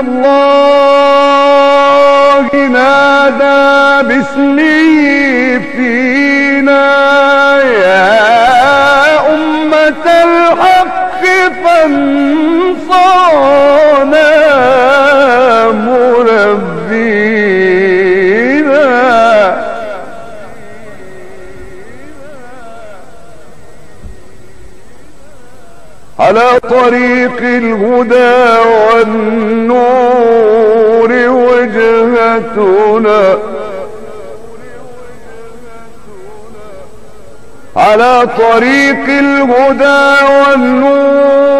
الله نادى باسمي فينا على طريق الهدى والنور وجهتنا. على طريق الهدى والنور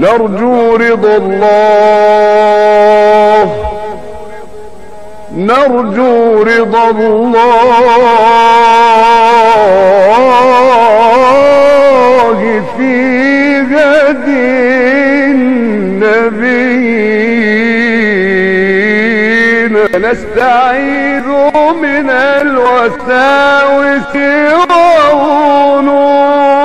نرجو رضا الله. نرجو رضا الله في غد النبيين. نستعيذ من الوساوس والظنون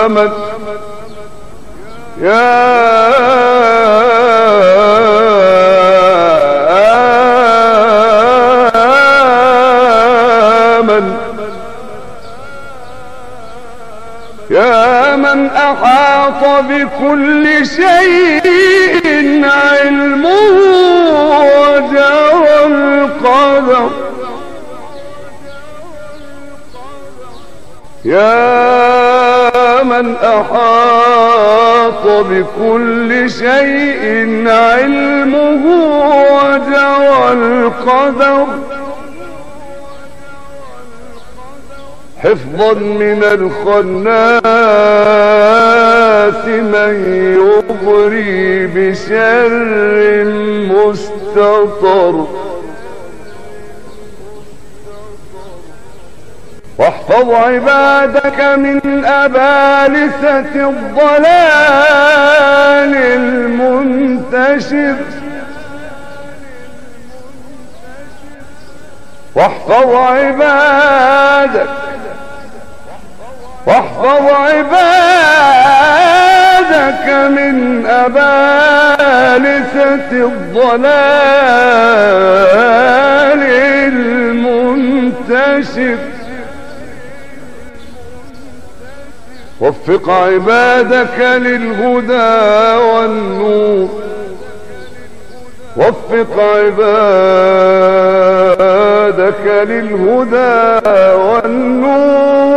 يا من يا من يا من أحاط بكل شيء علمه وجرى القدر. يا من أحاط بكل شيء علمه وجرى القدر حفظا من الخناس من يغري بشر مستطر. واحفظ عبادك من أبالسة الضلال المنتشر. واحفظ عبادك واحفظ عبادك من أبالسة الضلال المنتشر. وفق عبادك للهدى والنور. وفق عبادك للهدى والنور.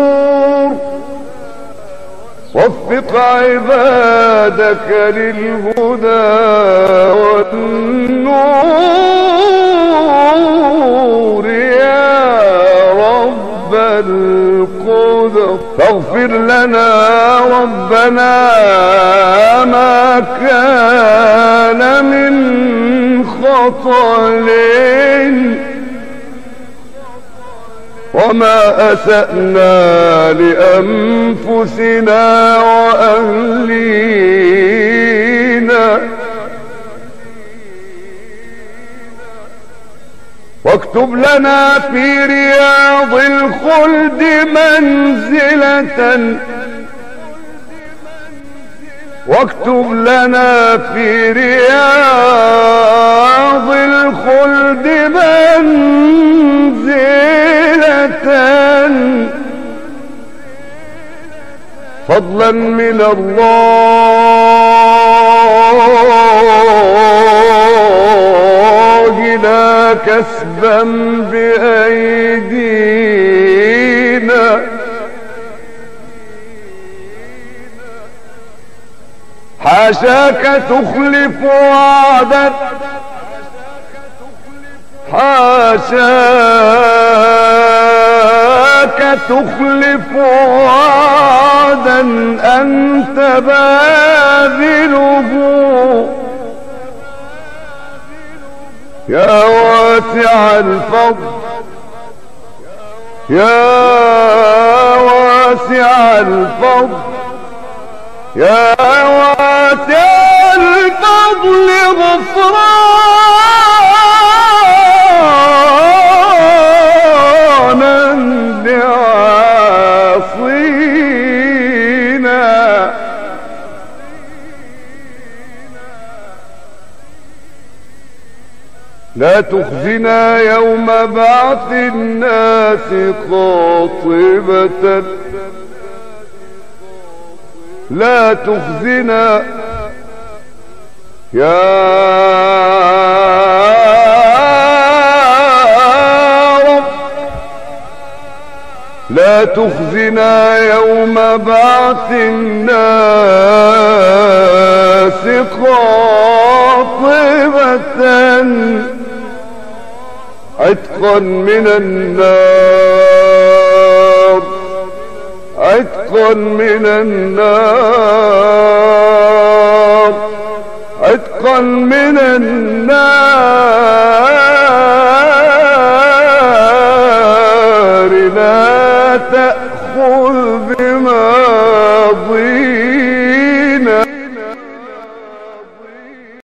وفق عبادك للهدى والنور. ربنا ما كان من خطأ وما أسأنا لأنفسنا وأهلينا. واكتب لنا في رياض الخلد منزلة. واكتب لنا في رياض الخلد منزلة. فضلا من الله لا كسبا بأيدينا حاشاك تخلف وعدك حاشاك تخلف وعدا أنت باذله. يا واسع الفضل. يا واسع الفضل. يا واسع الفضل غفرانا لعاصينا لا تخزنا يوم بعث الناس قاطبة لا تخزنا يا رب لا تخزنا يوم بعث الناس قاطبة عتقا من النار عتقا من النار. من النار.